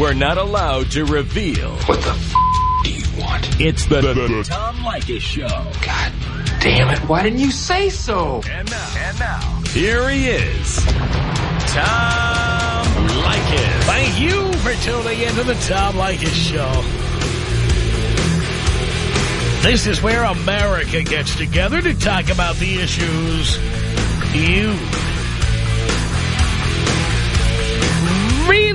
we're not allowed to reveal. What the f*** do you want? It's the, the, the Tom Leykis Show. God damn it, why didn't you say so? And now, and now, here he is, Tom Leykis. Thank you for tuning into the Tom Leykis Show. This is where America gets together to talk about the issues you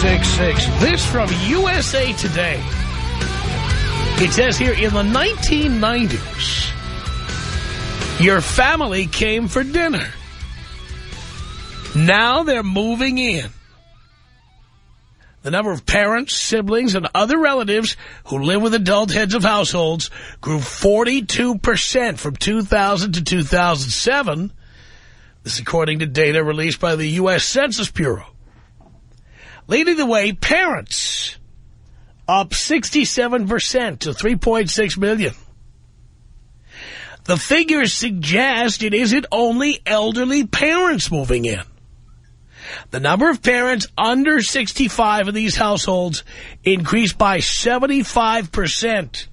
1-800-5800-866. This from USA Today. It says here, in the 1990s, your family came for dinner. Now they're moving in. The number of parents, siblings, and other relatives who live with adult heads of households grew 42% from 2000 to 2007. This according to data released by the U.S. Census Bureau. Leading the way, parents, up 67% to 3.6 million. The figures suggest it isn't only elderly parents moving in. The number of parents under 65 in these households increased by 75%.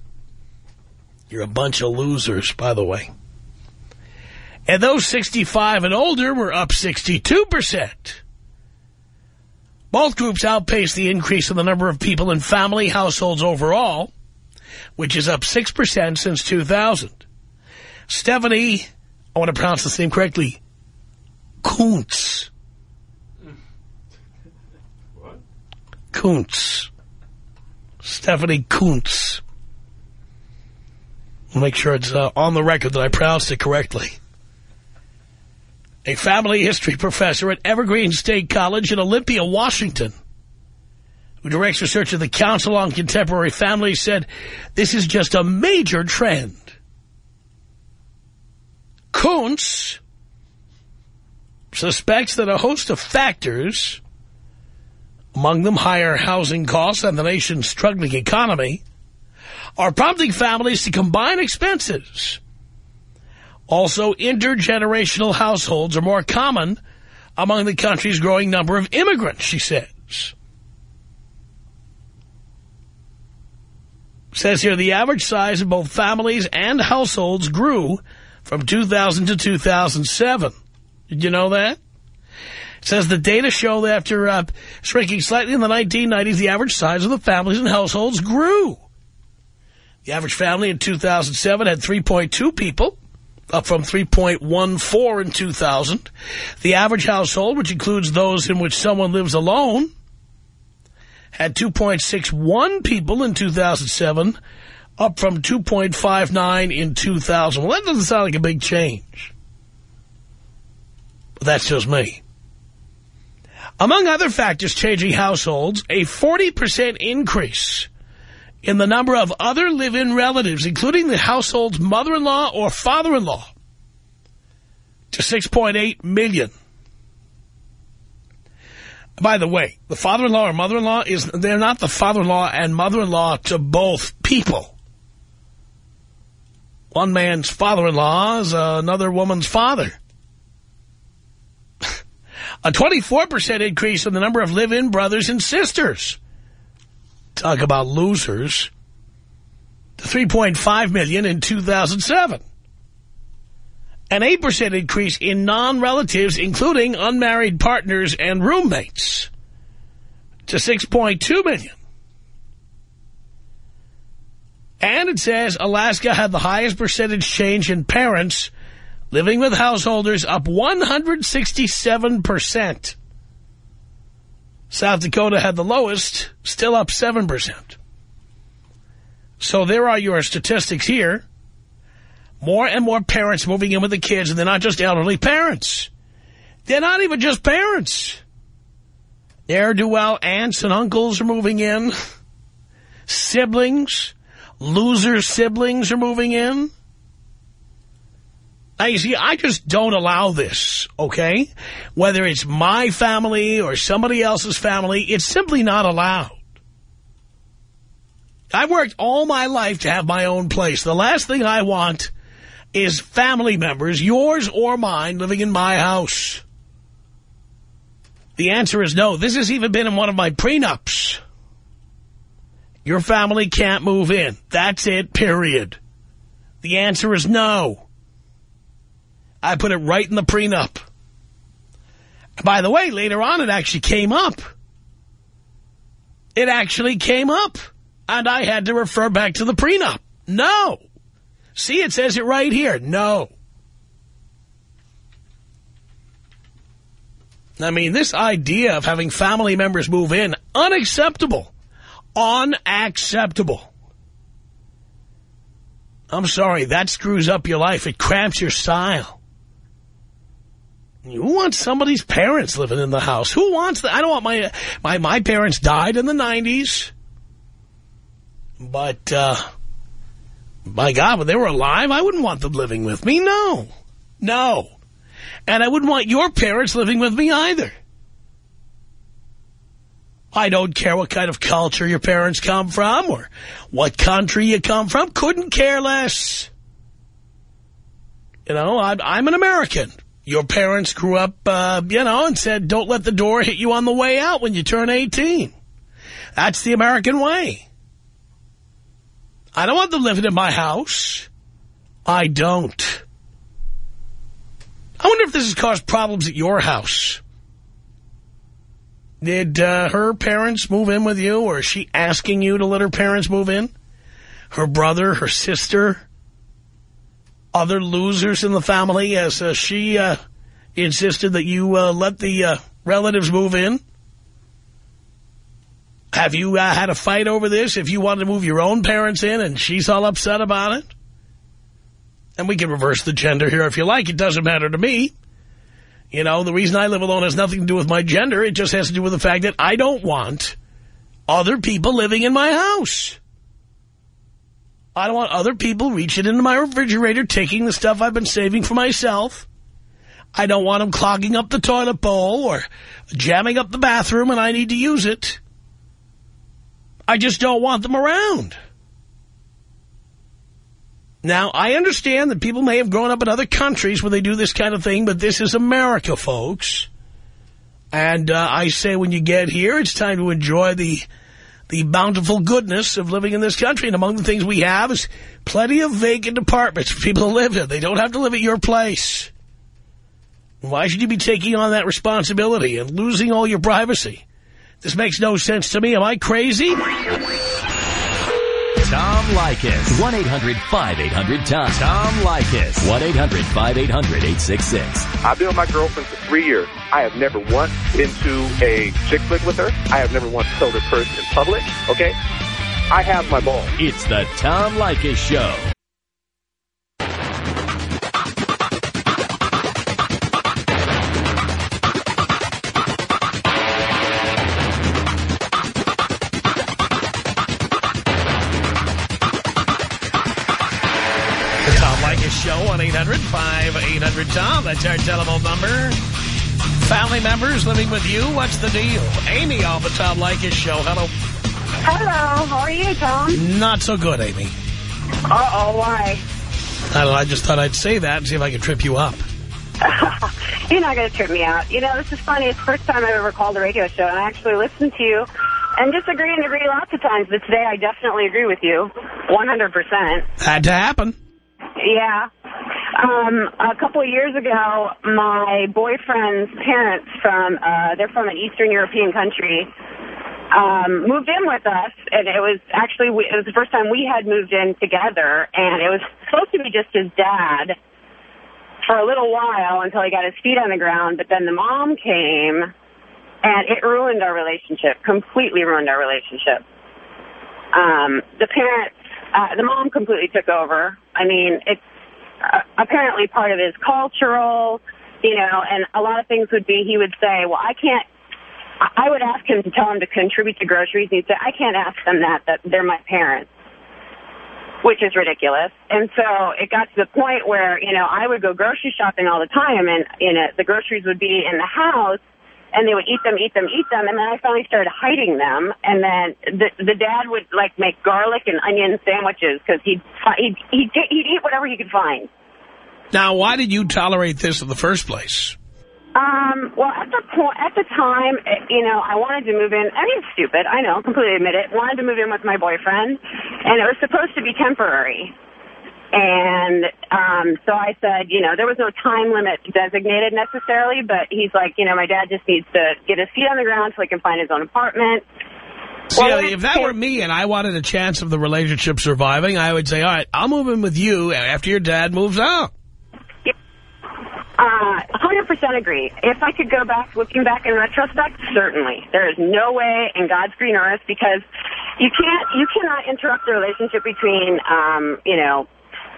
You're a bunch of losers, by the way. And those 65 and older were up 62%. Both groups outpaced the increase in the number of people in family households overall, which is up 6% since 2000. Stephanie, I want to pronounce the name correctly, Kuntz. What? Kuntz. Stephanie Kuntz. We'll make sure it's uh, on the record that I pronounced it correctly. A family history professor at Evergreen State College in Olympia, Washington, who directs research at the Council on Contemporary Families, said this is just a major trend. Kuntz suspects that a host of factors, among them higher housing costs and the nation's struggling economy, are prompting families to combine expenses. Also, intergenerational households are more common among the country's growing number of immigrants, she says. Says here, the average size of both families and households grew from 2000 to 2007. Did you know that? Says the data show that after uh, shrinking slightly in the 1990s, the average size of the families and households grew. The average family in 2007 had 3.2 people, up from 3.14 in 2000. The average household, which includes those in which someone lives alone, had 2.61 people in 2007, up from 2.59 in 2000. Well, that doesn't sound like a big change. But that's just me. Among other factors changing households, a 40% increase in the number of other live-in relatives, including the household's mother-in-law or father-in-law, to 6.8 million. By the way, the father-in-law or mother-in-law is they're not the father-in-law and mother-in-law to both people. One man's father-in-law is another woman's father. A 24% increase in the number of live-in brothers and sisters. Talk about losers. To 3.5 million in 2007. An 8% increase in non-relatives, including unmarried partners and roommates, to 6.2 million. And it says Alaska had the highest percentage change in parents living with householders, up 167%. South Dakota had the lowest, still up 7%. So there are your statistics here. More and more parents moving in with the kids, and they're not just elderly parents. They're not even just parents. Ne'er-do-well aunts and uncles are moving in. Siblings, loser siblings are moving in. Now, you see, I just don't allow this, okay? Whether it's my family or somebody else's family, it's simply not allowed. I've worked all my life to have my own place. The last thing I want is family members, yours or mine, living in my house. The answer is no. This has even been in one of my prenups. Your family can't move in. That's it, period. The answer is no. I put it right in the prenup. By the way, later on it actually came up. It actually came up. And I had to refer back to the prenup. No. See, it says it right here. No. I mean, this idea of having family members move in, unacceptable. Unacceptable. I'm sorry, that screws up your life. It cramps your style. Who wants somebody's parents living in the house? Who wants that? I don't want my, my, my parents died in the 90s. But, uh, my God, when they were alive, I wouldn't want them living with me. No. No. And I wouldn't want your parents living with me either. I don't care what kind of culture your parents come from or what country you come from. Couldn't care less. You know, I'm, I'm an American. Your parents grew up, uh, you know, and said, don't let the door hit you on the way out when you turn 18. That's the American way. I don't want them living in my house. I don't. I wonder if this has caused problems at your house. Did uh, her parents move in with you, or is she asking you to let her parents move in? Her brother, her sister, other losers in the family, as uh, she uh, insisted that you uh, let the uh, relatives move in? Have you uh, had a fight over this if you wanted to move your own parents in and she's all upset about it? And we can reverse the gender here if you like. It doesn't matter to me. You know, the reason I live alone has nothing to do with my gender. It just has to do with the fact that I don't want other people living in my house. I don't want other people reaching into my refrigerator, taking the stuff I've been saving for myself. I don't want them clogging up the toilet bowl or jamming up the bathroom and I need to use it. I just don't want them around. Now, I understand that people may have grown up in other countries where they do this kind of thing, but this is America, folks. And uh, I say when you get here, it's time to enjoy the the bountiful goodness of living in this country. And among the things we have is plenty of vacant apartments for people to live in. They don't have to live at your place. Why should you be taking on that responsibility and losing all your privacy? This makes no sense to me. Am I crazy? Tom Leykis. 1-800-5800-TOM. Tom Leykis. 1-800-5800-866. I've been with my girlfriend for three years. I have never once been to a chick flick with her. I have never once told her purse in public, okay? I have my ball. It's the Tom Leykis Show. 1-800-5800-TOM. That's our telephone number. Family members living with you, what's the deal? Amy on the Tom Leykis Show. Hello. Hello, how are you, Tom? Not so good, Amy. Uh-oh, why? I, don't know, I just thought I'd say that and see if I could trip you up. You're not going to trip me out. You know, this is funny. It's the first time I've ever called a radio show, and I actually listened to you and disagree and agree lots of times, but today I definitely agree with you 100%. Had to happen. Yeah. Um, a couple of years ago, my boyfriend's parents from, uh, they're from an Eastern European country, um, moved in with us, and it was actually, we, it was the first time we had moved in together, and it was supposed to be just his dad for a little while until he got his feet on the ground, but then the mom came, and it ruined our relationship, completely ruined our relationship. Um, the parents, uh, the mom completely took over. I mean, it's Uh, apparently part of his cultural, you know, and a lot of things would be he would say, well, I can't I would ask him to tell him to contribute to groceries, he'd say, I can't ask them that, that they're my parents, which is ridiculous. And so it got to the point where, you know, I would go grocery shopping all the time, and, you know, the groceries would be in the house, and they would eat them, eat them, eat them, and then I finally started hiding them, and then the the dad would, like, make garlic and onion sandwiches, because he'd, he'd, he'd, he'd eat whatever he could find. Now, why did you tolerate this in the first place? Um, well, at the point, at the time, eh, you know, I wanted to move in. I mean, stupid. I know, completely admit it. Wanted to move in with my boyfriend, and it was supposed to be temporary. And um, so I said, you know, there was no time limit designated necessarily, but he's like, you know, my dad just needs to get his feet on the ground so he can find his own apartment. See, Well, if that were me and I wanted a chance of the relationship surviving, I would say, all right, I'll move in with you after your dad moves out. Uh, 100% agree. If I could go back, looking back in retrospect, certainly. There is no way in God's green earth because you can't, you cannot interrupt the relationship between, um, you know,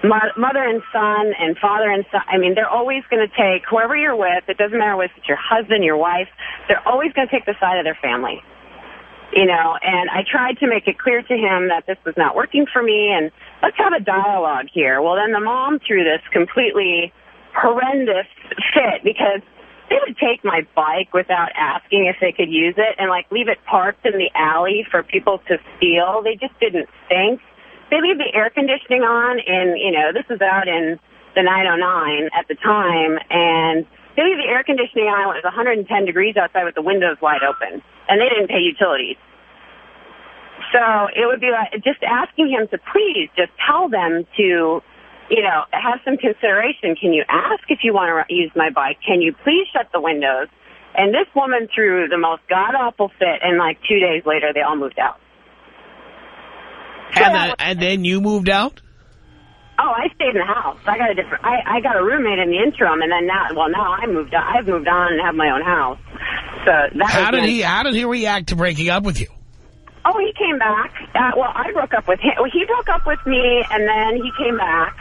mother and son and father and son. I mean, they're always going to take whoever you're with. It doesn't matter if it's your husband, your wife. They're always going to take the side of their family. You know, and I tried to make it clear to him that this was not working for me and let's have a dialogue here. Well, then the mom threw this completely horrendous fit because they would take my bike without asking if they could use it and like leave it parked in the alley for people to steal. They just didn't think. They leave the air conditioning on and, you know, this was out in the 909 at the time and they leave the air conditioning on when it was 110 degrees outside with the windows wide open and they didn't pay utilities. So it would be like just asking him to please just tell them to you know, have some consideration. Can you ask if you want to use my bike? Can you please shut the windows? And this woman threw the most god-awful fit, and like two days later, they all moved out. And, then, and then you moved out? Oh, I stayed in the house. I got a different. I, I got a roommate in the interim, and then now, well, now I moved. On, I've moved on and have my own house. So that How did nice. he? How did he react to breaking up with you? Oh, he came back. Uh, well, I broke up with him. Well, he broke up with me, and then he came back.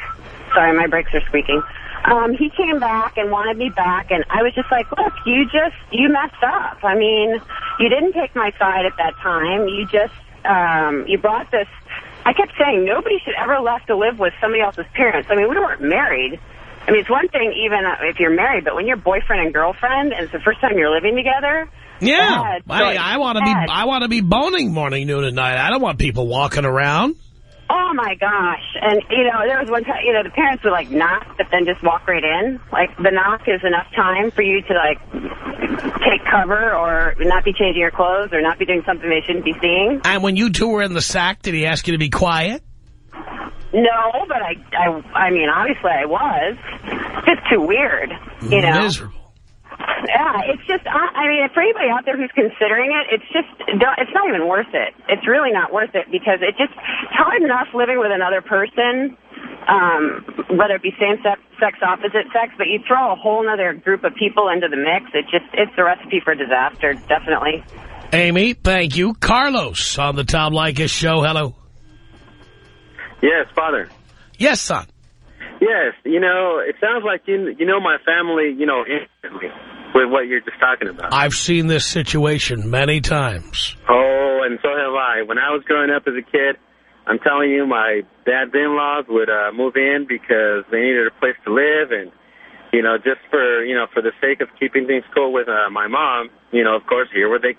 Sorry, my brakes are squeaking. Um, he came back and wanted me back, and I was just like, look, you just, you messed up. I mean, you didn't take my side at that time. You just, um, you brought this. I kept saying nobody should ever left to live with somebody else's parents. I mean, we weren't married. I mean, it's one thing even uh, if you're married, but when you're boyfriend and girlfriend, and it's the first time you're living together, Yeah, Bad I. I want to be. I want to be boning morning, noon, and night. I don't want people walking around. Oh my gosh! And you know, there was one time, you know, the parents would like knock, but then just walk right in. Like the knock is enough time for you to like take cover or not be changing your clothes or not be doing something they shouldn't be seeing. And when you two were in the sack, did he ask you to be quiet? No, but I, I, I mean, obviously I was. It's just too weird, you know. Miserable. Yeah, it's just, I, I mean, for anybody out there who's considering it, it's just, it's not even worth it. It's really not worth it because it just, it's hard enough living with another person, um, whether it be same sex, sex, opposite sex, but you throw a whole other group of people into the mix, it just, it's a recipe for disaster, definitely. Amy, thank you. Carlos on the Tom Leykis show. Hello. Yes, father. Yes, son. Yes, you know, it sounds like you you know my family, you know, instantly with what you're just talking about. I've seen this situation many times. Oh, and so have I. When I was growing up as a kid, I'm telling you, my dad's in-laws would uh, move in because they needed a place to live, and you know, just for you know, for the sake of keeping things cool with uh, my mom, you know, of course, here where they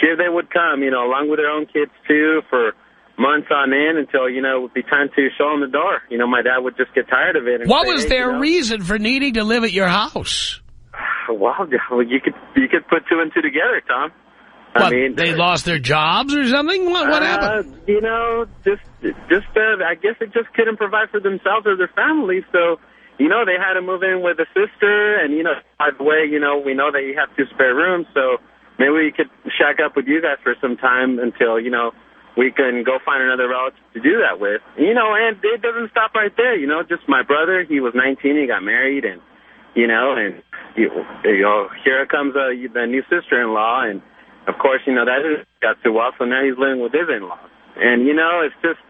here they would come, you know, along with their own kids too, for months on end until you know it would be time to show them the door. You know, my dad would just get tired of it. And What say, was "Hey, their you know, reason for needing to live at your house? Well, you could you could put two and two together, Tom. I mean, they lost their jobs or something? What, what uh, happened? You know, just just uh, I guess they just couldn't provide for themselves or their families, so you know they had to move in with a sister, and you know, by the way, you know we know that you have two spare rooms, so maybe we could shack up with you guys for some time until you know we can go find another relative to do that with. You know, and it doesn't stop right there. You know, just my brother, he was 19, he got married, and you know, and you, you know, here comes uh, the new sister-in-law, and of course, you know, that is got too well, so now he's living with his in-laws. And, you know, it's just,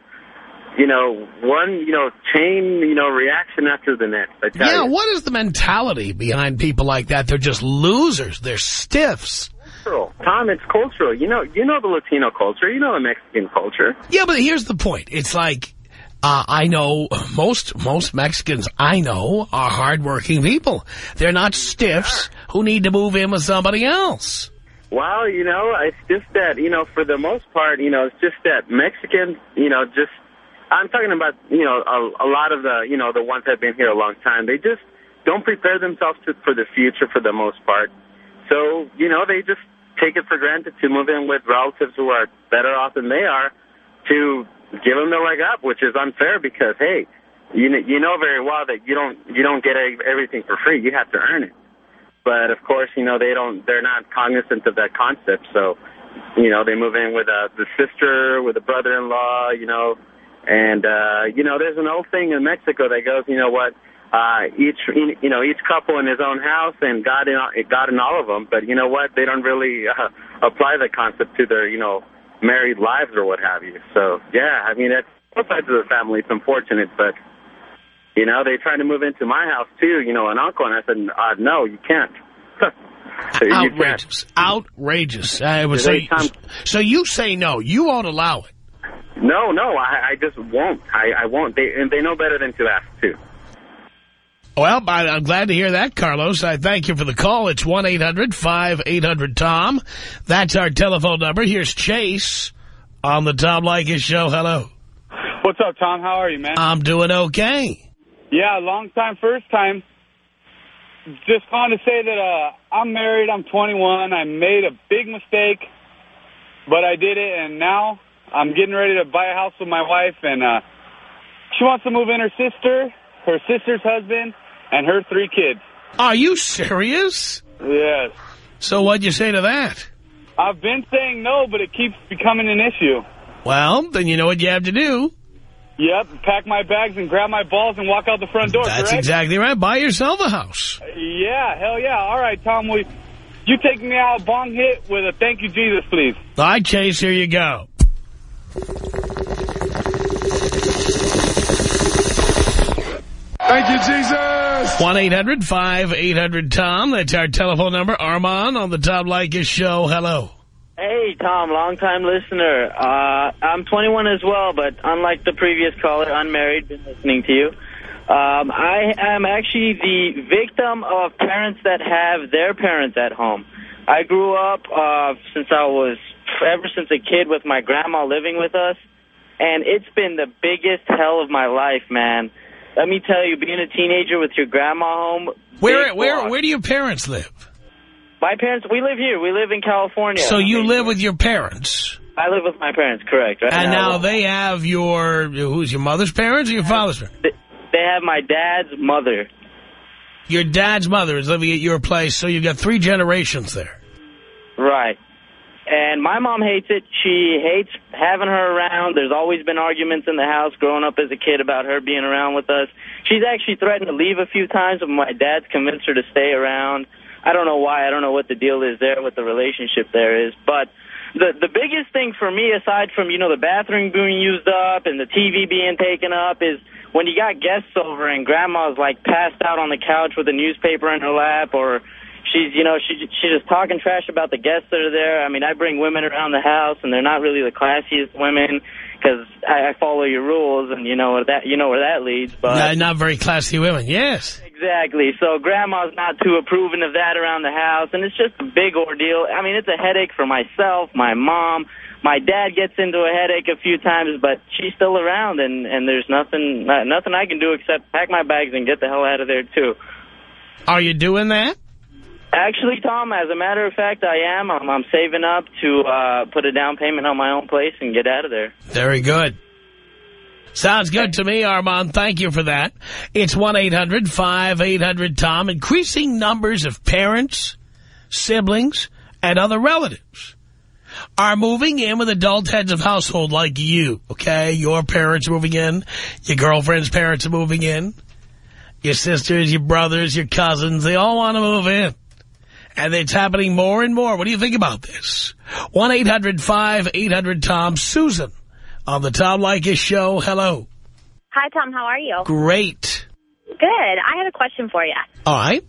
you know, one, you know, chain, you know, reaction after the next, I tell Yeah, you. what is the mentality behind people like that? They're just losers. They're stiffs. Cultural. Tom, it's cultural. You know, you know the Latino culture. You know the Mexican culture. Yeah, but here's the point. It's like, uh, I know most most Mexicans I know are hardworking people. They're not stiffs who need to move in with somebody else. Well, you know, it's just that, you know, for the most part, you know, it's just that Mexicans, you know, just, I'm talking about, you know, a, a lot of the, you know, the ones that have been here a long time, they just don't prepare themselves to, for the future for the most part. So, you know, they just take it for granted to move in with relatives who are better off than they are to give them the leg up, which is unfair because, hey, you, you know very well that you don't, you don't get everything for free. You have to earn it. But of course, you know, they don't, they're not cognizant of that concept. So, you know, they move in with uh, the sister, with the brother-in-law, you know, and, uh, you know, there's an old thing in Mexico that goes, you know what, uh, each, you know, each couple in his own house and God in, God in all of them. But you know what? They don't really uh, apply the concept to their, you know, married lives or what have you. So, yeah, I mean, it's both sides of the family. It's unfortunate, but you know, they tried to move into my house too, you know, an uncle, and I said, uh, no, you can't. you Outrageous. Can't. Outrageous. So, you, so you say no. You won't allow it. No, no, I, I just won't. I, I won't. They, and they know better than to ask, too. Well, I'm glad to hear that, Carlos. I thank you for the call. It's 1-800-5800-TOM. That's our telephone number. Here's Chase on the Tom Leykis show. Hello. What's up, Tom? How are you, man? I'm doing okay. Yeah, long time, first time. Just wanted to say that uh, I'm married. I'm 21. I made a big mistake, but I did it, and now I'm getting ready to buy a house with my wife, and uh, she wants to move in her sister, her sister's husband, and her three kids. Are you serious? Yes. So what'd you say to that? I've been saying no, but it keeps becoming an issue. Well, then you know what you have to do. Yep, pack my bags and grab my balls and walk out the front door, That's correct? exactly right. Buy yourself a house. Yeah, hell yeah. All right, Tom, will you take me out bong hit with a thank you, Jesus, please? All right, Chase, here you go. Thank you, Jesus. 1-800-5800-TOM. That's our telephone number. Armand on the Tom Leykis show. Hello. Hey, Tom, long-time listener. Uh, I'm 21 as well, but unlike the previous caller, unmarried, been listening to you. Um, I am actually the victim of parents that have their parents at home. I grew up uh, since I was, ever since a kid with my grandma living with us, and it's been the biggest hell of my life, man. Let me tell you, being a teenager with your grandma home... Where, where, where do your parents live? My parents, we live here. We live in California. So you live with your parents? I live with my parents, correct. Right and now, now they have your, who's your mother's parents or your father's parents? They have my dad's mother. Your dad's mother is living at your place, so you've got three generations there. Right. And my mom hates it. She hates having her around. There's always been arguments in the house growing up as a kid about her being around with us. She's actually threatened to leave a few times, but my dad's convinced her to stay around. I don't know why. I don't know what the deal is there, what the relationship there is. But the the biggest thing for me, aside from, you know, the bathroom being used up and the TV being taken up, is when you got guests over and grandma's, like, passed out on the couch with a newspaper in her lap or she's, you know, she, she's just talking trash about the guests that are there. I mean, I bring women around the house, and they're not really the classiest women because I, I follow your rules, and you know that you know where that leads. But not, not very classy women, yes. Exactly. So grandma's not too approving of that around the house, and it's just a big ordeal. I mean, it's a headache for myself, my mom. My dad gets into a headache a few times, but she's still around, and and there's nothing nothing I can do except pack my bags and get the hell out of there too. Are you doing that? Actually, Tom, as a matter of fact, I am. I'm, I'm saving up to uh, put a down payment on my own place and get out of there. Very good. Sounds good to me, Armand. Thank you for that. It's 1-800-5800-TOM. Increasing numbers of parents, siblings, and other relatives are moving in with adult heads of household like you, okay? Your parents moving in. Your girlfriend's parents are moving in. Your sisters, your brothers, your cousins, they all want to move in. And it's happening more and more. What do you think about this? 1-800-5800-TOM. Susan on the Tom Leykis show. Hello. Hi, Tom. How are you? Great. Good. I have a question for you. All right.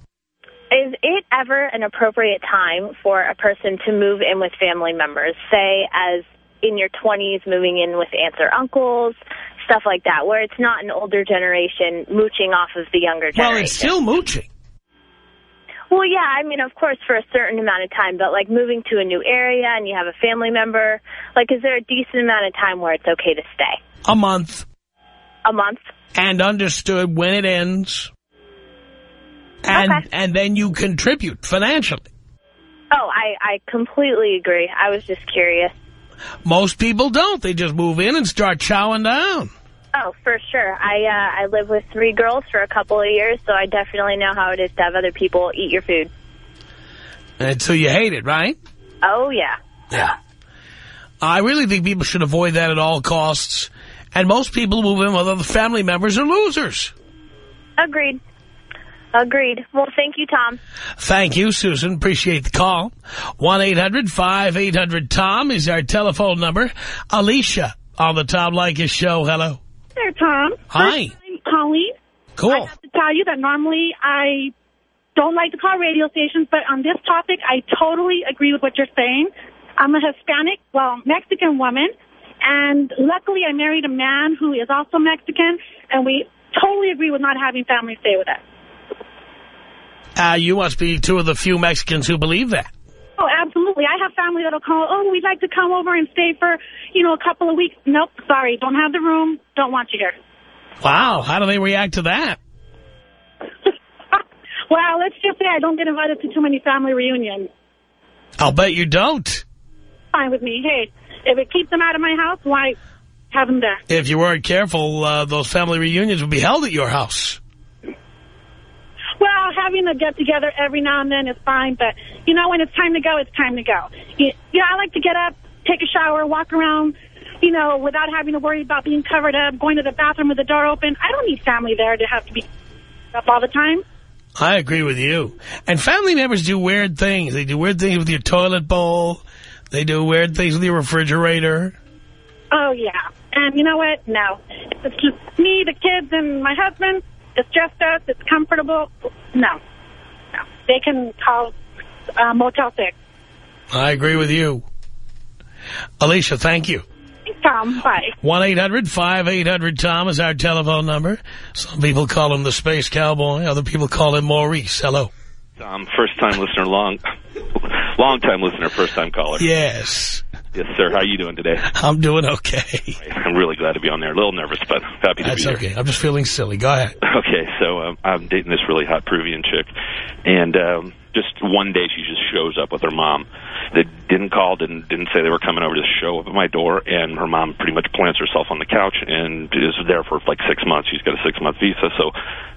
is it ever an appropriate time for a person to move in with family members, say as in your 20s moving in with aunts or uncles, stuff like that, where it's not an older generation mooching off of the younger generation? Well, it's still mooching. Well, yeah, I mean, of course, for a certain amount of time, but like moving to a new area and you have a family member, like is there a decent amount of time where it's okay to stay? A month. A month? And understood when it ends. And, Okay. and then you contribute financially. Oh, I, I completely agree. I was just curious. Most people don't. They just move in and start chowing down. Oh, for sure. I uh, I lived with three girls for a couple of years, so I definitely know how it is to have other people eat your food. And so you hate it, right? Oh, yeah. Yeah. I really think people should avoid that at all costs. And most people who move in with other family members are losers. Agreed. Agreed. Well, thank you, Tom. Thank you, Susan. Appreciate the call. 1-800-5800-TOM is our telephone number. Alicia on the Tom Leykis show. Hello. There, Tom. Hi. First time calling. Cool. I have to tell you that normally I don't like to call radio stations, but on this topic, I totally agree with what you're saying. I'm a Hispanic, well, Mexican woman, and luckily I married a man who is also Mexican, and we totally agree with not having family stay with us. Uh, you must be two of the few Mexicans who believe that. Oh, absolutely. I have family that'll call, oh, we'd like to come over and stay for, you know, a couple of weeks. Nope, sorry, don't have the room, don't want you here. Wow. How do they react to that? Well, let's just say I don't get invited to too many family reunions. I'll bet you don't. Fine with me. Hey, if it keeps them out of my house, why have them there? If you weren't careful, uh, those family reunions would be held at your house. Well, having a get-together every now and then is fine, but, you know, when it's time to go, it's time to go. You, you know, I like to get up, take a shower, walk around, you know, without having to worry about being covered up, going to the bathroom with the door open. I don't need family there to have to be up all the time. I agree with you. And family members do weird things. They do weird things with your toilet bowl. They do weird things with your refrigerator. Oh, yeah. And you know what? No. It's just me, the kids, and my husband. It's just us. It's comfortable. No. No. They can call uh, Motel 6. I agree with you. Alicia, thank you. Tom. Bye. 1-800-5800-TOM is our telephone number. Some people call him the Space Cowboy. Other people call him Maurice. Hello. Um, first time listener, long, long time listener, first time caller. Yes. Yes, sir. How are you doing today? I'm doing okay. I'm really glad to be on there. A little nervous, but happy to That's be here. okay. I'm just feeling silly. Go ahead. Okay, so um, I'm dating this really hot Peruvian chick, and um, just one day she just shows up with her mom. They didn't call, didn't didn't say they were coming over to show up at my door, and her mom pretty much plants herself on the couch and is there for like six months. She's got a six month visa, so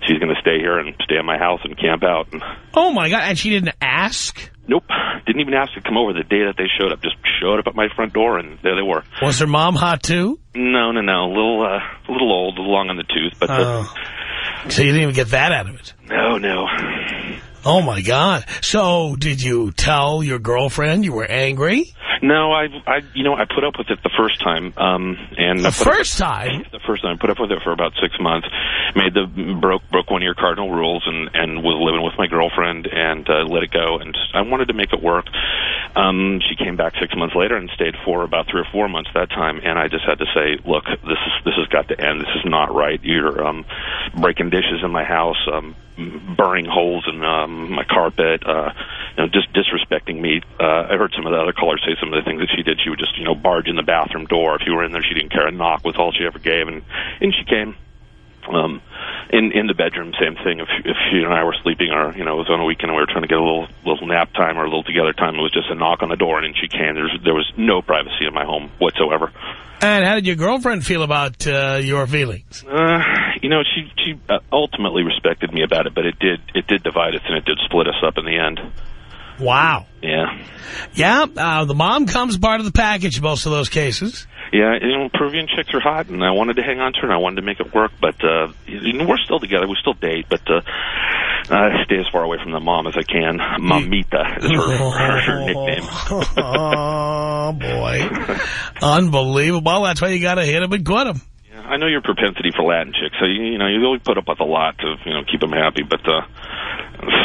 she's going to stay here and stay at my house and camp out. And Oh, my God. And she didn't ask? nope, didn't even ask to come over the day that they showed up. Just showed up at my front door, and there they were. Was her mom hot, too? No, no, no, a little uh, a little old, a little long on the tooth, but uh, Oh. So you didn't even get that out of it? no, no. Oh, my God. So did you tell your girlfriend you were angry? No, I, I, you know, I put up with it the first time, um, and The first time? the first time, I put up with it for about six months. Made the broke broke one of your cardinal rules, and and was living with my girlfriend, and uh, let it go. And I wanted to make it work. Um, she came back six months later and stayed for about three or four months that time, and I just had to say, look, this is this has got to end. This is not right. You're um, breaking dishes in my house. Um, burning holes in um, my carpet, uh, you know, just disrespecting me. Uh, I heard some of the other callers say some of the things that she did. She would just, you know, barge in the bathroom door. If you were in there, she didn't care. A knock was all she ever gave, and and she came. Um, in in the bedroom, same thing. If if she and I were sleeping, or you know, it was on a weekend, and we were trying to get a little little nap time or a little together time. It was just a knock on the door, and then she came. There's there was no privacy in my home whatsoever. And how did your girlfriend feel about uh, your feelings? Uh, you know, she she uh, ultimately respected me about it, but it did it did divide us and it did split us up in the end. Wow. Yeah, Yeah, uh, the mom comes part of the package in most of those cases. yeah. You know, Peruvian chicks are hot, and I wanted to hang on to her, and I wanted to make it work. But uh, you know, we're still together. We still date, but uh, I stay as far away from the mom as I can. Mamita is her, her, her nickname. oh, boy. Unbelievable. That's why you got to hit him and quit him. Yeah, I know your propensity for Latin chicks, so you, you know you always put up with a lot to you know keep them happy, but uh,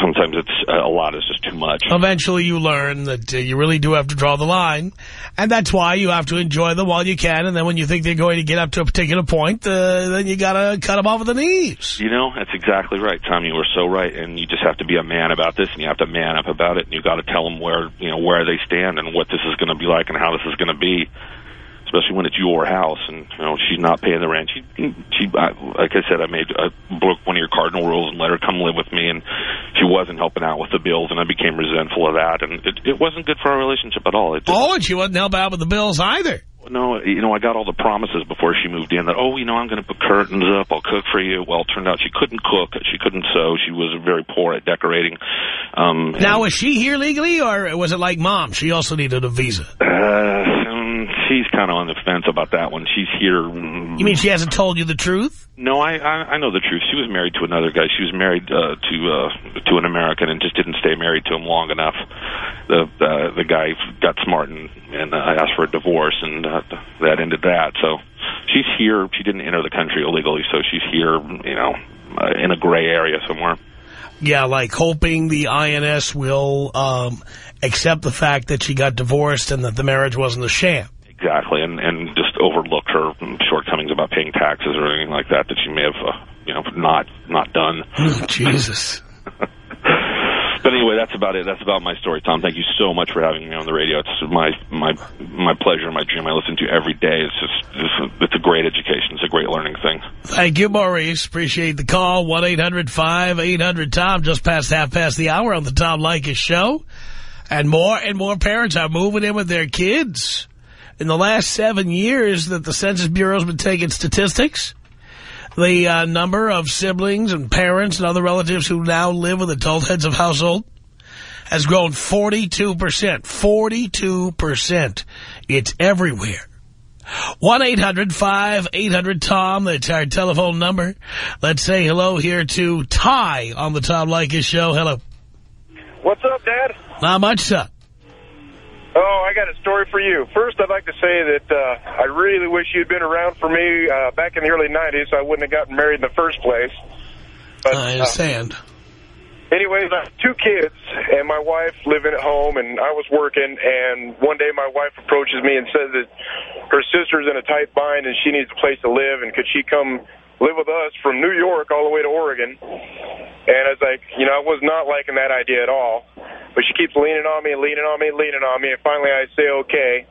sometimes it's uh, a lot is just too much. Eventually you learn that uh, you really do have to draw the line, and that's why you have to enjoy them while you can, and then when you think they're going to get up to a particular point, uh, then you got to cut them off at the knees. You know, that's exactly right, Tom. You were so right, and you just have to be a man about this, and you have to man up about it, and you got to tell them where you know where they stand and what this is going to be like and how this is going to be especially when it's your house and you know she's not paying the rent. She, she, I, like I said, I made I broke one of your cardinal rules and let her come live with me, and she wasn't helping out with the bills, and I became resentful of that, and it, it wasn't good for our relationship at all. It oh, and she wasn't helping out with the bills either. No, you know, I got all the promises before she moved in that, oh, you know, I'm going to put curtains up, I'll cook for you. Well, it turned out she couldn't cook, she couldn't sew, she was very poor at decorating. Um, now, was she here legally, or was it like mom? She also needed a visa. Uh, she's kind of on the fence about that one. She's here. You mean she hasn't told you the truth? No, I I, I know the truth. She was married to another guy. She was married uh, to uh, to an American and just didn't stay married to him long enough. The uh, the guy got smart and and uh, asked for a divorce, and uh, that ended that. So she's here. She didn't enter the country illegally, so she's here. You know, uh, in a gray area somewhere. Yeah, like hoping the INS will um, accept the fact that she got divorced and that the marriage wasn't a sham. Exactly, and and just overlook her shortcomings about paying taxes or anything like that that she may have, uh, you know, not not done. Oh, Jesus. But anyway, that's about it. That's about my story, Tom. Thank you so much for having me on the radio. It's my my my pleasure, and my dream. I listen to you every day. It's just it's a, it's a great education. It's a great learning thing. Thank you, Maurice. Appreciate the call. one eight hundred five eight hundred tom Just past half past the hour on the Tom Leykis show. And more and more parents are moving in with their kids in the last seven years that the Census Bureau has been taking statistics, the uh, number of siblings and parents and other relatives who now live with adult heads of household has grown 42%. 42%. It's everywhere. 1-800-5800-TOM. That's our telephone number. Let's say hello here to Ty on the Tom Leykis show. Hello. What's up, Dad? Not much, son. Oh, I got a story for you. First, I'd like to say that uh, I really wish you'd been around for me uh, back in the early 90s. I wouldn't have gotten married in the first place. But, I understand. Uh, anyways, I have two kids and my wife living at home, and I was working, and one day my wife approaches me and says that her sister's in a tight bind and she needs a place to live, and could she come live with us from New York all the way to Oregon? And I was like, you know, I was not liking that idea at all. But she keeps leaning on me and leaning on me and leaning on me. And finally I say, okay.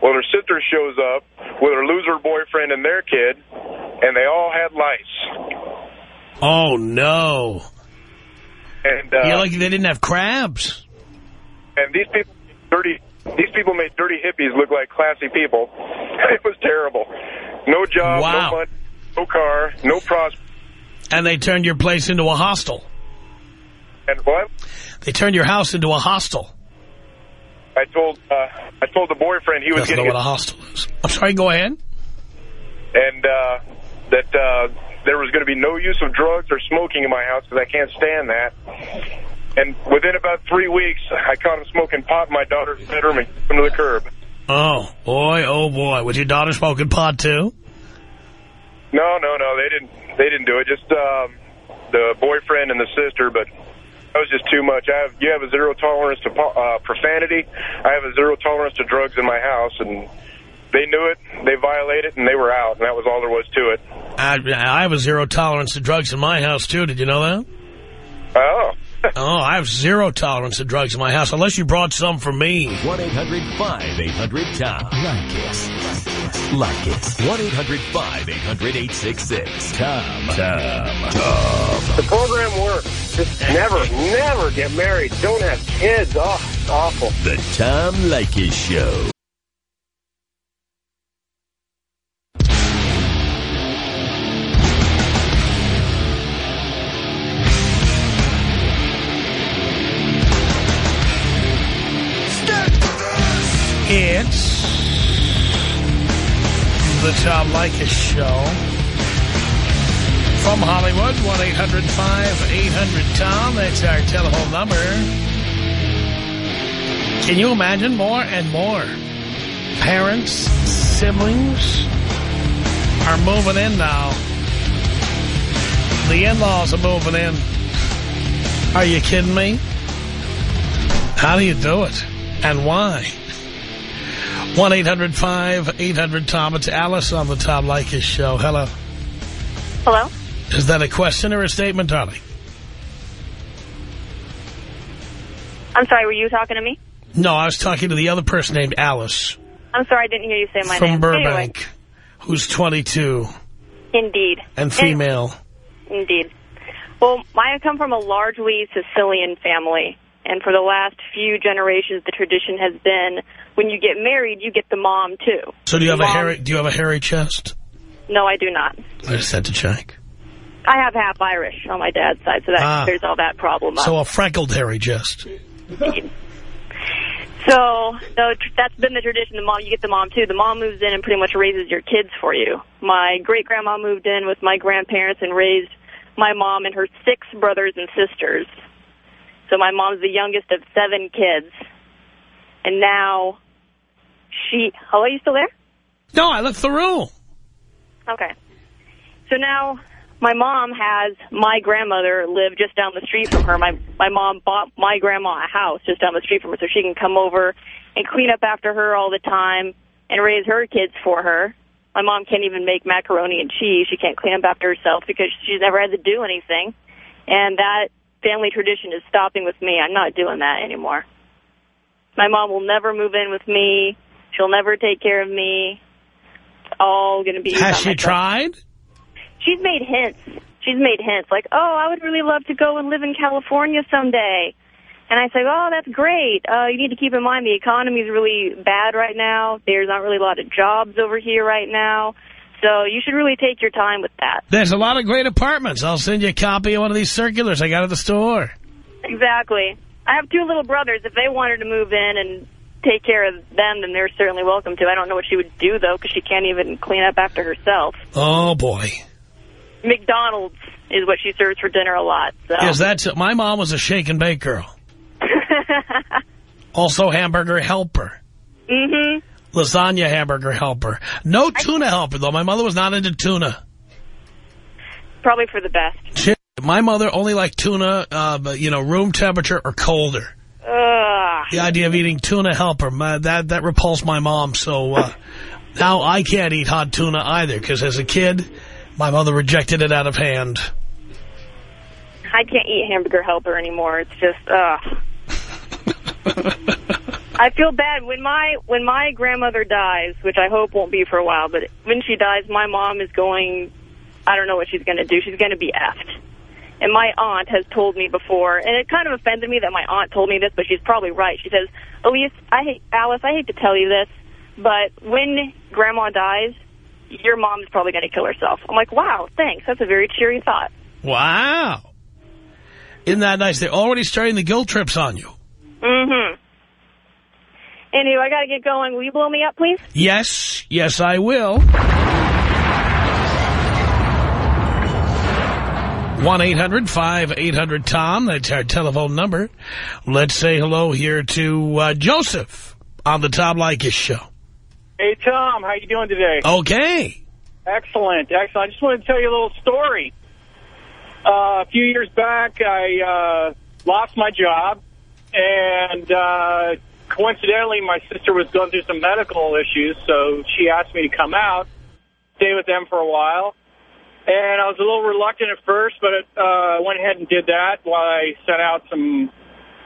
Well, her sister shows up with her loser boyfriend and their kid, and they all had lice. Oh, no. And uh, You're lucky they didn't have crabs. And these people, dirty, these people made dirty hippies look like classy people. It was terrible. No job, wow. no money, no car, no prospect. And they turned your place into a hostel. And what? They turned your house into a hostel. I told uh, I told the boyfriend he was getting know what a hostel is. I'm sorry, go ahead. And uh, that uh, there was going to be no use of drugs or smoking in my house because I can't stand that. And within about three weeks, I caught him smoking pot in my daughter's bedroom and kicked him to the curb. Oh, boy, oh, boy. Was your daughter smoking pot, too? No, no, no. They didn't They didn't do it. Just um, the boyfriend and the sister, but that was just too much. I have You have a zero tolerance to uh, profanity. I have a zero tolerance to drugs in my house, and they knew it, they violated, it, and they were out, and that was all there was to it. I, I have a zero tolerance to drugs in my house, too. Did you know that? Oh. Oh, I have zero tolerance to drugs in my house, unless you brought some for me. 1-800-5800-TOM. Leykis. Leykis. 1-800-5800-866. Tom. Tom. Tom. The program works. Just never, never get married. Don't have kids. Oh, it's awful. The Tom Leykis Show. It's the Tom Leykis Show. From Hollywood, 1-800-5800-TOM. That's our telephone number. Can you imagine more and more parents, siblings, are moving in now. The in-laws are moving in. Are you kidding me? How do you do it? And why? 1-800-5800-TOM. It's Alice on the Tom Leykis show. Hello. Hello? Is that a question or a statement, darling? I'm sorry, were you talking to me? No, I was talking to the other person named Alice I'm sorry, I didn't hear you say my from name. From Burbank, Anyway, who's 22 indeed. and female. Indeed. Well, I come from a largely Sicilian family, and for the last few generations, the tradition has been when you get married, you get the mom too. So do you have The a hairy? Do you have a hairy chest? No, I do not. I just had to check. I have half Irish on my dad's side, so that Ah. clears all that problem up. So a freckled hairy chest. So, so that's been the tradition. The mom, you get the mom too. The mom moves in and pretty much raises your kids for you. My great grandma moved in with my grandparents and raised my mom and her six brothers and sisters. So my mom's the youngest of seven kids, and now she. Hello, are you still there? No, I left the room. Okay. So now my mom has my grandmother live just down the street from her. My my mom bought my grandma a house just down the street from her so she can come over and clean up after her all the time and raise her kids for her. My mom can't even make macaroni and cheese. She can't clean up after herself because she's never had to do anything. And that family tradition is stopping with me. I'm not doing that anymore. My mom will never move in with me. She'll never take care of me. It's all going to be Has she tried? She's made hints. She's made hints like, oh, I would really love to go and live in California someday. And I say, oh, that's great. Uh, you need to keep in mind the economy's really bad right now. There's not really a lot of jobs over here right now. So you should really take your time with that. There's a lot of great apartments. I'll send you a copy of one of these circulars I got at the store. Exactly. I have two little brothers. If they wanted to move in and take care of them, then they're certainly welcome to. I don't know what she would do, though, because she can't even clean up after herself. Oh, boy. McDonald's is what she serves for dinner a lot. So. Yes, that's My mom was a shake and bake girl. Also hamburger helper. hmm Lasagna hamburger helper. No tuna helper, though. My mother was not into tuna. Probably for the best. My mother only liked tuna, uh, but, you know, room temperature or colder. Ugh. The idea of eating tuna helper, my, that, that repulsed my mom. So uh, now I can't eat hot tuna either, because as a kid, my mother rejected it out of hand. I can't eat hamburger helper anymore. It's just, ugh. I feel bad when my when my grandmother dies, which I hope won't be for a while. But when she dies, my mom is going. I don't know what she's going to do. She's going to be effed. And my aunt has told me before, and it kind of offended me that my aunt told me this, but she's probably right. She says, "Elise, I hate Alice. I hate to tell you this, but when Grandma dies, your mom is probably going to kill herself." I'm like, "Wow, thanks. That's a very cheery thought." Wow. Isn't that nice? They're already starting the guilt trips on you. Mm-hmm. Anyway, I got to get going. Will you blow me up, please? Yes, yes, I will. 1-800-5800-TOM. That's our telephone number. Let's say hello here to uh, Joseph on the Tom Leykis show. Hey, Tom, how you doing today? Okay. Excellent, excellent. I just wanted to tell you a little story. Uh, a few years back, I uh, lost my job, and uh, coincidentally, my sister was going through some medical issues, so she asked me to come out, stay with them for a while. And I was a little reluctant at first, but uh, I went ahead and did that while I sent out some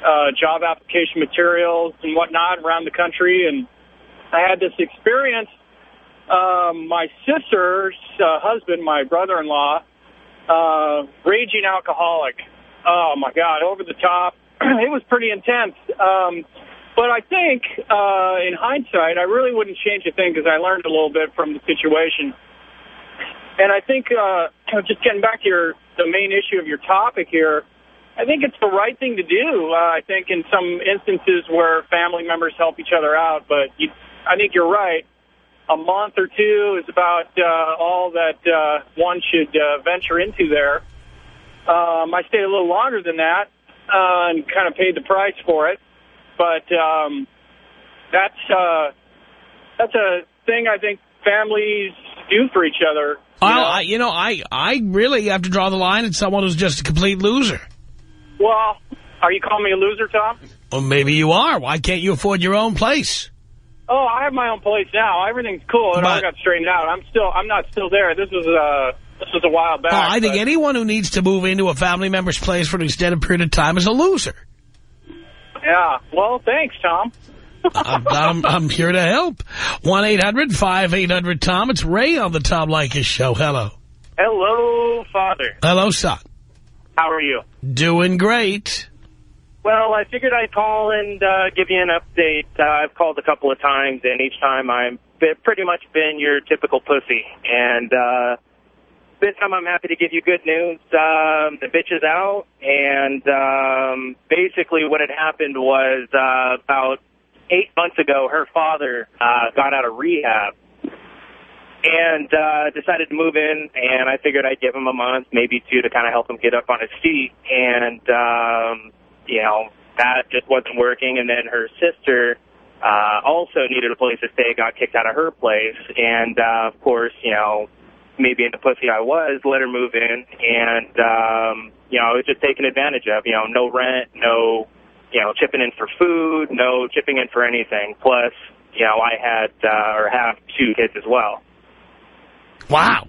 uh, job application materials and whatnot around the country. And I had this experience. Um, my sister's uh, husband, my brother-in-law, uh, raging alcoholic. Oh, my God, over the top. it was pretty intense. Um, but I think, uh, in hindsight, I really wouldn't change a thing because I learned a little bit from the situation. And I think, uh, just getting back to your the main issue of your topic here, I think it's the right thing to do. Uh, I think in some instances where family members help each other out, but you, I think you're right. A month or two is about uh, all that uh, one should uh, venture into there. Um, I stayed a little longer than that uh, and kind of paid the price for it, but um, that's uh, that's a thing I think families do for each other. You, know? I, you know, I, I really have to draw the line at someone who's just a complete loser. Well, are you calling me a loser, Tom? Well, maybe you are. Why can't you afford your own place? Oh, I have my own place now. Everything's cool. It all got straightened out. I'm still, I'm not still there. This was, uh, this was a while back. Oh, I think anyone who needs to move into a family member's place for an extended period of time is a loser. Yeah. Well, thanks, Tom. I'm, I'm, I'm, here to help. 1-800-5800-TOM. It's Ray on the Tom Leykis show. Hello. Hello, Father. Hello, son. How are you? Doing great. Well, I figured I'd call and uh, give you an update. Uh, I've called a couple of times, and each time I've pretty much been your typical pussy. And uh, this time I'm happy to give you good news. Um, the bitch is out, and um, basically what had happened was uh, about eight months ago, her father uh, got out of rehab and uh, decided to move in, and I figured I'd give him a month, maybe two, to kind of help him get up on his feet. And, um, you know, that just wasn't working. And then her sister uh, also needed a place to stay, got kicked out of her place. And, uh, of course, you know, maybe in the pussy I was, let her move in, and, um, you know, I was just taken advantage of. You know, no rent, no, you know, chipping in for food, no chipping in for anything. Plus, you know, I had, uh, or have two kids as well. Wow.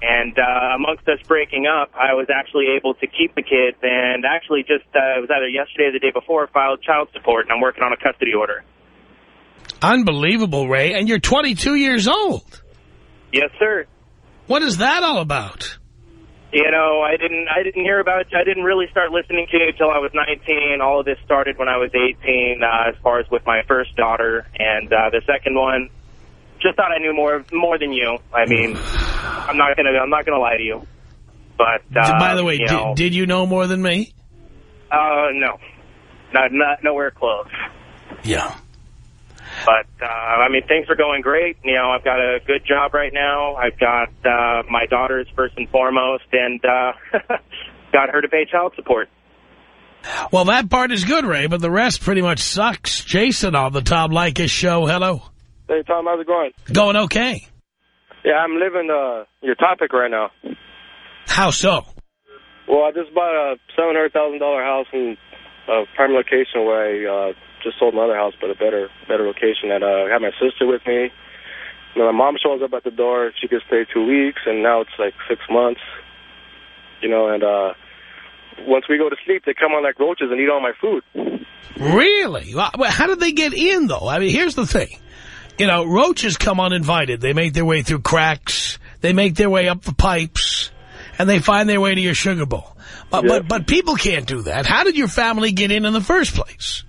And uh, amongst us breaking up, I was actually able to keep the kids and actually just, uh, it was either yesterday or the day before, filed child support, and I'm working on a custody order. Unbelievable, Ray. And you're 22 years old. Yes, sir. What is that all about? You know, I didn't I didn't hear about I didn't really start listening to you until I was 19. All of this started when I was 18 uh, as far as with my first daughter and uh, the second one just thought I knew more more than you. I mean, I'm not going to I'm not going to lie to you. But uh, By the way, did, know, did you know more than me? uh no. Not not nowhere close. Yeah. But, uh, I mean, things are going great. You know, I've got a good job right now. I've got uh, my daughters first and foremost, and uh, got her to pay child support. Well, that part is good, Ray, but the rest pretty much sucks. Jason on the Tom Leykis show. Hello. Hey, Tom, how's it going? Going okay. Yeah, I'm living uh, your topic right now. How so? Well, I just bought a $700,000 house in a prime location where I uh, just sold my other house, but a better better location. And uh, I had my sister with me. And my mom shows up at the door. She could stay two weeks, and now it's like six months. You know, and uh, once we go to sleep, they come on like roaches and eat all my food. Really? Well, How did they get in, though? I mean, here's the thing. You know, roaches come uninvited. They make their way through cracks. They make their way up the pipes. And they find their way to your sugar bowl. But, Yeah. but, but people can't do that. How did your family get in in the first place?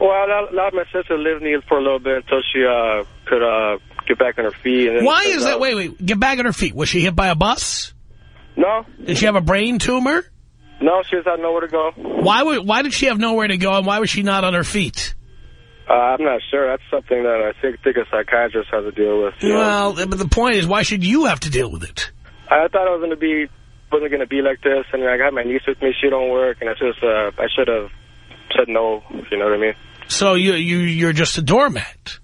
Well, I allowed- my sister to live me for a little bit until she uh, could uh, get back on her feet. And Why is that? out- Wait, wait. Get back on her feet. Was she hit by a bus? No. Did she have a brain tumor? No, she just had nowhere to go. Why would, Why did she have nowhere to go, and why was she not on her feet? Uh, I'm not sure. That's something that I think, think a psychiatrist has to deal with. you know. Well, but the point is, why should you have to deal with it? I thought I was going to be wasn't going to be like this, and I got my niece with me. She don't work, and I just uh, I should have said no. if You know what I mean? So you you you're just a doormat.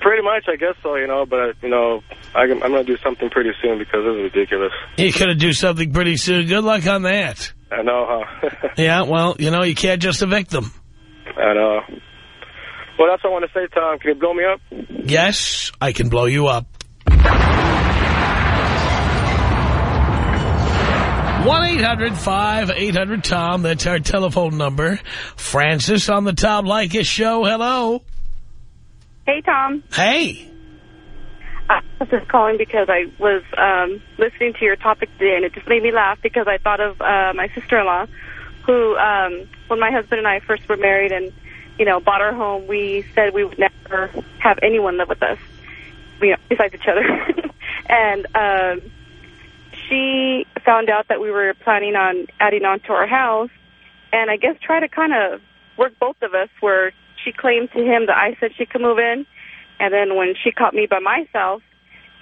Pretty much, I guess so. You know, but you know, I, I'm going to do something pretty soon because this is ridiculous. You got to do something pretty soon. Good luck on that. I know, huh? Yeah, well, you know, you can't just evict them. I know. Well, that's what I want to say, Tom. Can you blow me up? Yes, I can blow you up. 1-800-5800-TOM. That's our telephone number. Francis on the Tom Leykis show. Hello. Hey, Tom. Hey. I was just calling because I was um, listening to your topic today, and it just made me laugh because I thought of uh, my sister-in-law, who, um, when my husband and I first were married and, you know, bought our home, we said we would never have anyone live with us, you know, besides each other. and um, she found out that we were planning on adding on to our house, and I guess try to kind of work both of us where she claimed to him that I said she could move in, and then when she caught me by myself,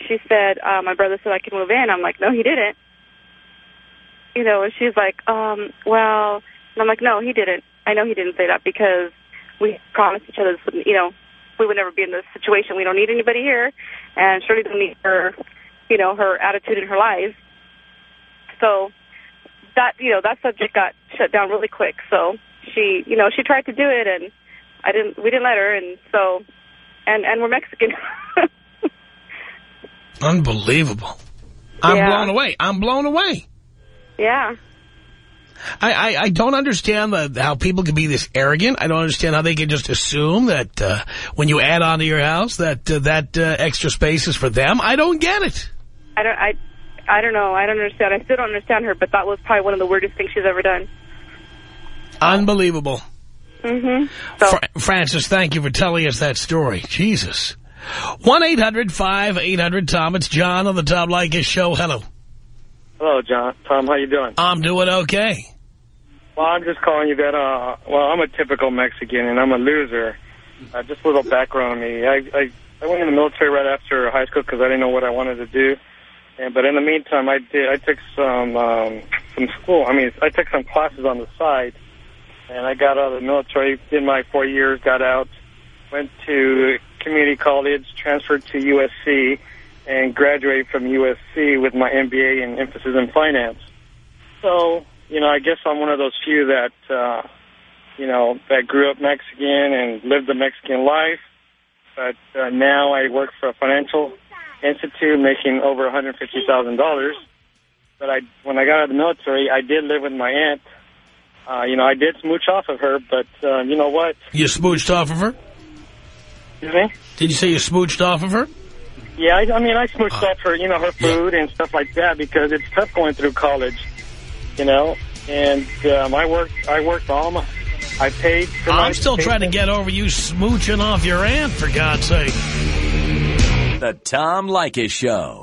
she said, uh, my brother said I could move in. I'm like, no, he didn't. You know, and she's like, um, well, and I'm like, no, he didn't. I know he didn't say that because we promised each other, this you know, we would never be in this situation. We don't need anybody here, and Shirley don't need her you know, her attitude in her life. So that, you know, that subject got shut down really quick. So she, you know, she tried to do it and I didn't, we didn't let her. And so, and, and we're Mexican. Unbelievable. I'm Yeah. blown away. I'm blown away. yeah. I, I, I don't understand the, how people can be this arrogant. I don't understand how they can just assume that uh, when you add on to your house that uh, that uh, extra space is for them. I don't get it. I don't, I, I don't know. I don't understand. I still don't understand her, but that was probably one of the weirdest things she's ever done. Unbelievable. Mm-hmm. Fra Francis, thank you for telling us that story. Jesus. 1-800-5800-TOM. It's John on the Tom Leykis show. Hello. Hello, John. Tom, how you doing? I'm doing okay. Well, I'm just calling you that, uh, well, I'm a typical Mexican, and I'm a loser. Uh, just a little background on me. I, I, I went in the military right after high school because I didn't know what I wanted to do. And But in the meantime, I did. I took some um, some school. I mean, I took some classes on the side, and I got out of the military, did my four years, got out, went to community college, transferred to USC, and graduated from USC with my MBA and emphasis in finance. So, you know, I guess I'm one of those few that, uh, you know, that grew up Mexican and lived the Mexican life. But uh, now I work for a financial institute making over $150,000. But I, when I got out of the military, I did live with my aunt. Uh, you know, I did smooch off of her, but uh, you know what? You smooched off of her? Excuse me? Did you say you smooched off of her? Yeah, I, I mean, I smooched off her, you know, her food and stuff like that because it's tough going through college, you know. And um, I worked, I worked all my, I paid. I'm still trying to get over you smooching off your aunt, for God's sake. The Tom Leykis Show.